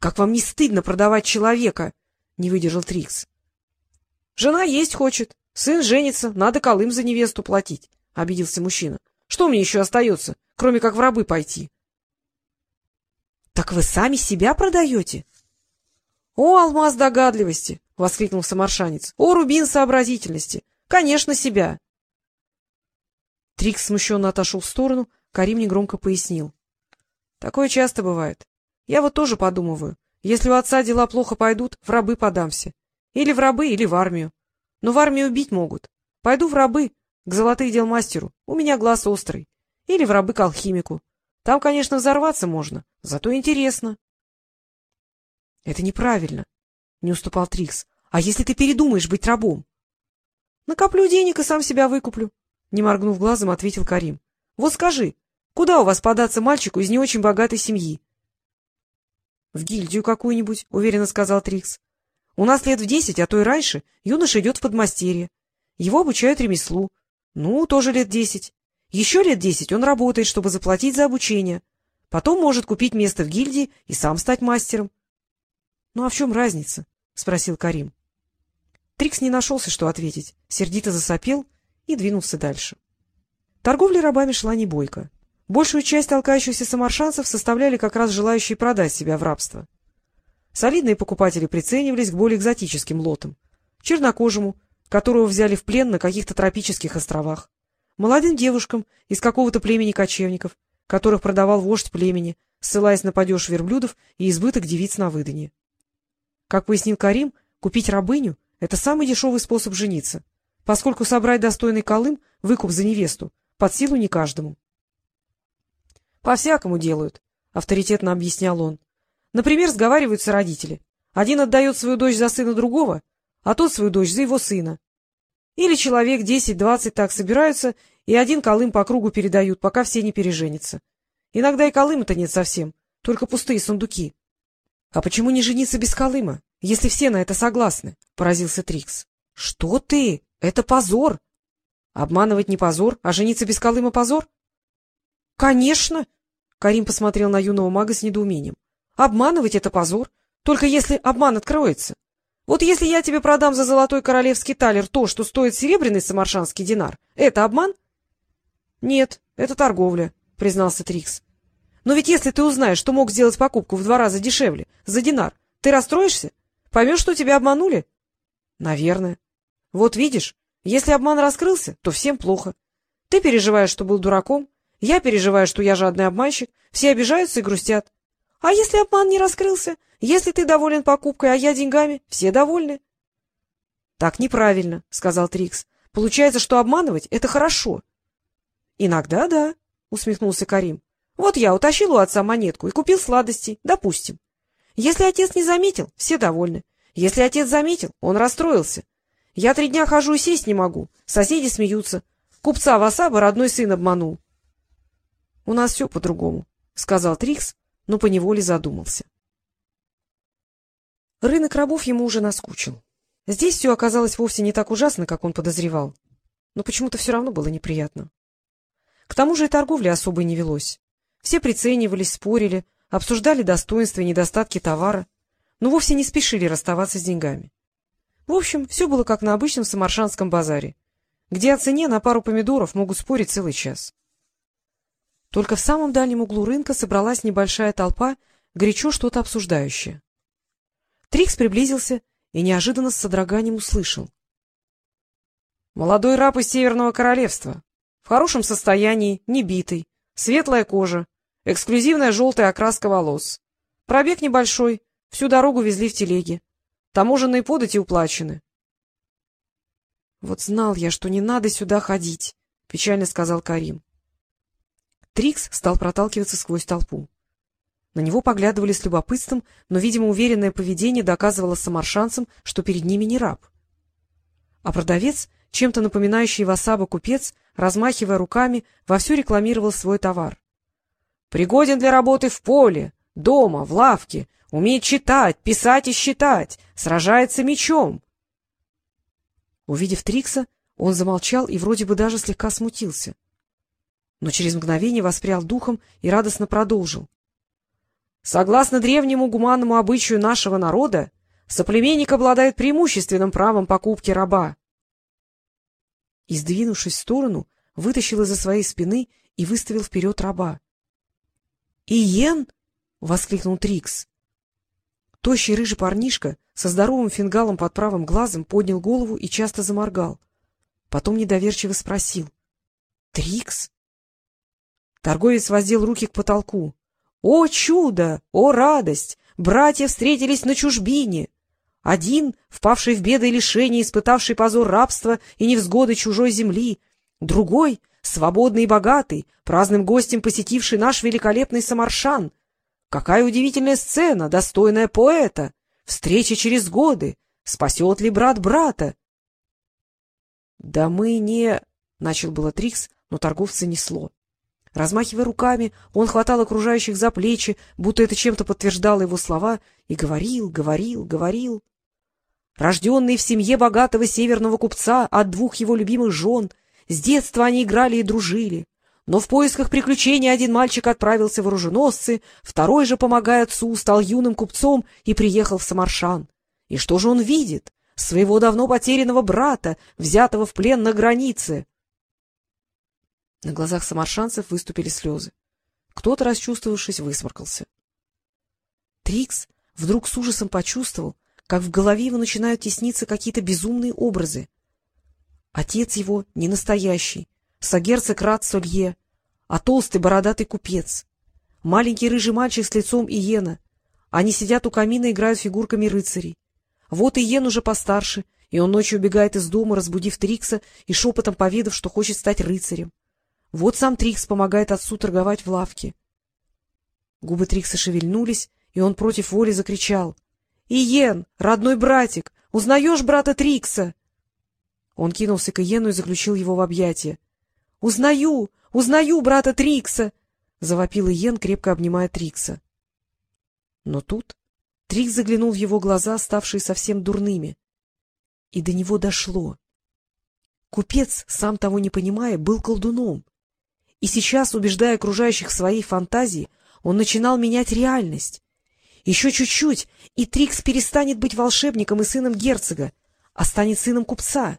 Как вам не стыдно продавать человека? — не выдержал Трикс. — Жена есть хочет, сын женится, надо колым за невесту платить, — обиделся мужчина. — Что мне еще остается, кроме как в рабы пойти? — Так вы сами себя продаете? — О, алмаз догадливости! — воскликнул самаршанец. — О, рубин сообразительности! Конечно, себя! Трикс смущенно отошел в сторону, Карим негромко пояснил. — Такое часто бывает. Я вот тоже подумываю. Если у отца дела плохо пойдут, в рабы подамся. Или в рабы, или в армию. Но в армию убить могут. Пойду в рабы, к золотых дел мастеру. У меня глаз острый. Или в рабы к алхимику. Там, конечно, взорваться можно, зато интересно. — Это неправильно, — не уступал Трикс. — А если ты передумаешь быть рабом? — Накоплю денег и сам себя выкуплю, — не моргнув глазом, ответил Карим. — Вот скажи, куда у вас податься мальчику из не очень богатой семьи? — В гильдию какую-нибудь, — уверенно сказал Трикс. — У нас лет в десять, а то и раньше, юноша идет в подмастерье. Его обучают ремеслу. Ну, тоже лет десять. Еще лет десять он работает, чтобы заплатить за обучение. Потом может купить место в гильдии и сам стать мастером. — Ну, а в чем разница? — спросил Карим. Трикс не нашелся, что ответить, сердито засопел и двинулся дальше. Торговля рабами шла не бойко. Большую часть толкающихся самаршанцев составляли как раз желающие продать себя в рабство. Солидные покупатели приценивались к более экзотическим лотам. Чернокожему, которого взяли в плен на каких-то тропических островах. Молодым девушкам из какого-то племени кочевников, которых продавал вождь племени, ссылаясь на падеж верблюдов и избыток девиц на выданье. Как пояснил Карим, купить рабыню — это самый дешевый способ жениться, поскольку собрать достойный колым, выкуп за невесту, под силу не каждому. — По-всякому делают, — авторитетно объяснял он. — Например, сговариваются родители. Один отдает свою дочь за сына другого, а тот свою дочь за его сына. Или человек десять-двадцать так собираются, и один колым по кругу передают, пока все не переженятся. Иногда и колыма-то нет совсем, только пустые сундуки. — А почему не жениться без колыма, если все на это согласны? — поразился Трикс. — Что ты? Это позор! — Обманывать не позор, а жениться без колыма позор? Конечно! — Карим посмотрел на юного мага с недоумением. — Обманывать — это позор, только если обман откроется. Вот если я тебе продам за золотой королевский талер то, что стоит серебряный самаршанский динар, это обман? — Нет, это торговля, — признался Трикс. — Но ведь если ты узнаешь, что мог сделать покупку в два раза дешевле, за динар, ты расстроишься? Поймешь, что тебя обманули? — Наверное. Вот видишь, если обман раскрылся, то всем плохо. Ты переживаешь, что был дураком, я переживаю, что я жадный обманщик, все обижаются и грустят. А если обман не раскрылся? Если ты доволен покупкой, а я деньгами, все довольны. — Так неправильно, — сказал Трикс. — Получается, что обманывать — это хорошо. — Иногда да, — усмехнулся Карим. — Вот я утащил у отца монетку и купил сладостей, допустим. Если отец не заметил, все довольны. Если отец заметил, он расстроился. Я три дня хожу и сесть не могу, соседи смеются. Купца Васаба родной сын обманул. — У нас все по-другому, — сказал Трикс, но поневоле задумался. Рынок рабов ему уже наскучил. Здесь все оказалось вовсе не так ужасно, как он подозревал, но почему-то все равно было неприятно. К тому же и торговля особой не велось. Все приценивались, спорили, обсуждали достоинства и недостатки товара, но вовсе не спешили расставаться с деньгами. В общем, все было как на обычном самаршанском базаре, где о цене на пару помидоров могут спорить целый час. Только в самом дальнем углу рынка собралась небольшая толпа, горячо что-то обсуждающая. Трикс приблизился и неожиданно с содроганием услышал. — Молодой раб из Северного Королевства. В хорошем состоянии, не битый, светлая кожа, эксклюзивная желтая окраска волос. Пробег небольшой, всю дорогу везли в телеге. Таможенные подати уплачены. — Вот знал я, что не надо сюда ходить, — печально сказал Карим. Трикс стал проталкиваться сквозь толпу. На него поглядывали с любопытством, но, видимо, уверенное поведение доказывало самаршанцам, что перед ними не раб. А продавец, чем-то напоминающий Васаба купец, размахивая руками, вовсю рекламировал свой товар. — Пригоден для работы в поле, дома, в лавке, умеет читать, писать и считать, сражается мечом. Увидев Трикса, он замолчал и вроде бы даже слегка смутился. Но через мгновение воспрял духом и радостно продолжил. Согласно древнему гуманному обычаю нашего народа, соплеменник обладает преимущественным правом покупки раба. И, сдвинувшись в сторону, вытащил из-за своей спины и выставил вперед раба. — Иен! — воскликнул Трикс. Тощий рыжий парнишка со здоровым фингалом под правым глазом поднял голову и часто заморгал. Потом недоверчиво спросил. — Трикс? Торговец воздел руки к потолку. — О чудо! О радость! Братья встретились на чужбине! Один, впавший в беды и лишения, испытавший позор рабства и невзгоды чужой земли, другой, свободный и богатый, праздным гостем посетивший наш великолепный Самаршан. Какая удивительная сцена, достойная поэта! Встреча через годы! Спасет ли брат брата? — Да мы не... — начал было Трикс, но торговца несло. Размахивая руками, он хватал окружающих за плечи, будто это чем-то подтверждало его слова, и говорил, говорил, говорил. Рожденный в семье богатого северного купца от двух его любимых жен, с детства они играли и дружили. Но в поисках приключений один мальчик отправился в оруженосцы, второй же, помогая отцу, стал юным купцом и приехал в Самаршан. И что же он видит? Своего давно потерянного брата, взятого в плен на границе. На глазах самаршанцев выступили слезы. Кто-то, расчувствовавшись, высморкался. Трикс вдруг с ужасом почувствовал, как в голове его начинают тесниться какие-то безумные образы. Отец его не настоящий, сагерцог Рад Солье, а толстый бородатый купец. Маленький рыжий мальчик с лицом Иена. Они сидят у камина и играют фигурками рыцарей. Вот Иен уже постарше, и он ночью убегает из дома, разбудив Трикса и шепотом поведав, что хочет стать рыцарем. Вот сам Трикс помогает отцу торговать в лавке. Губы Трикса шевельнулись, и он против воли закричал. Иен, родной братик, узнаешь брата Трикса? Он кинулся к Иену и заключил его в объятия. — Узнаю! Узнаю брата Трикса! — завопил Иен, крепко обнимая Трикса. Но тут Трикс заглянул в его глаза, ставшие совсем дурными. И до него дошло. Купец, сам того не понимая, был колдуном. И сейчас, убеждая окружающих в своей фантазии, он начинал менять реальность. Еще чуть-чуть, и Трикс перестанет быть волшебником и сыном герцога, а станет сыном купца.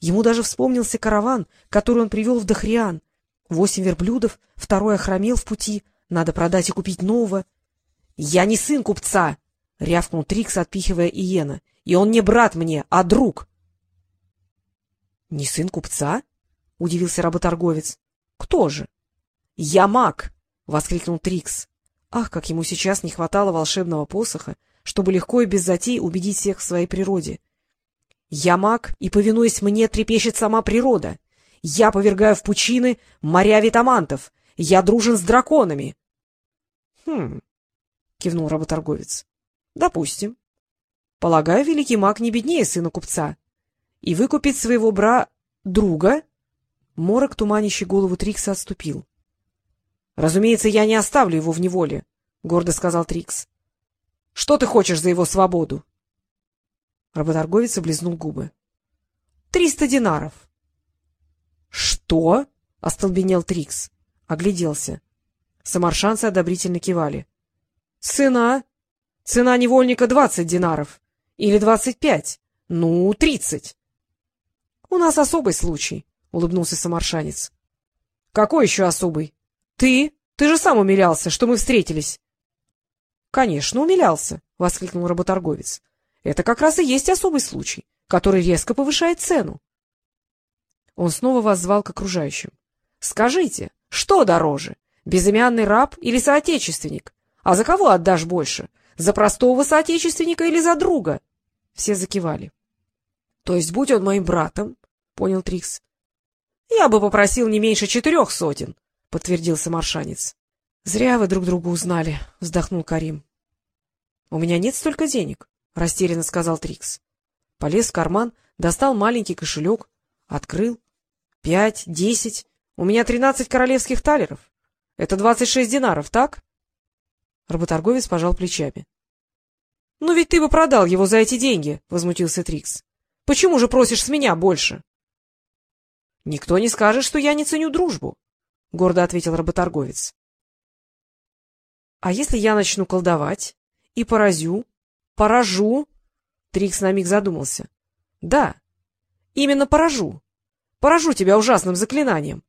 Ему даже вспомнился караван, который он привел в Дахриан. Восемь верблюдов, второй охромел в пути, надо продать и купить нового. — Я не сын купца! — рявкнул Трикс, отпихивая Иена. — И он не брат мне, а друг! — Не сын купца? — удивился работорговец. — Кто же? — Я маг! — воскликнул Трикс. Ах, как ему сейчас не хватало волшебного посоха, чтобы легко и без затей убедить всех в своей природе. Я маг, и, повинуясь мне, трепещет сама природа. Я повергаю в пучины моря витамантов. Я дружен с драконами. — Хм, — кивнул работорговец. — Допустим. Полагаю, великий маг не беднее сына купца. И выкупит своего бра... друга? Морок, туманящий голову Трикса, отступил. — Разумеется, я не оставлю его в неволе, — гордо сказал Трикс. — Что ты хочешь за его свободу? Работорговец облизнул губы. — Триста динаров. — Что? — остолбенел Трикс. Огляделся. Самаршанцы одобрительно кивали. — Цена? Цена невольника двадцать динаров. Или двадцать пять. Ну, тридцать. — У нас особый случай, — улыбнулся самаршанец. — Какой еще особый? — Ты? Ты же сам умилялся, что мы встретились. — Конечно, умилялся, — воскликнул работорговец. — Это как раз и есть особый случай, который резко повышает цену. Он снова воззвал к окружающим. — Скажите, что дороже, безымянный раб или соотечественник? А за кого отдашь больше? За простого соотечественника или за друга? Все закивали. — То есть, будь он моим братом, — понял Трикс. — Я бы попросил не меньше четырех сотен, — подтвердил самаршанец. — Зря вы друг друга узнали, — вздохнул Карим. — У меня нет столько денег, — растерянно сказал Трикс. Полез в карман, достал маленький кошелек, открыл. — Пять, десять. У меня тринадцать королевских талеров. Это двадцать шесть динаров, так? Работорговец пожал плечами. — Ну ведь ты бы продал его за эти деньги, — возмутился Трикс. — Почему же просишь с меня больше? — Никто не скажет, что я не ценю дружбу, — гордо ответил работорговец. А если я начну колдовать и поразю, поражу? Трикс на миг задумался. — Да, именно поражу. Поражу тебя ужасным заклинанием.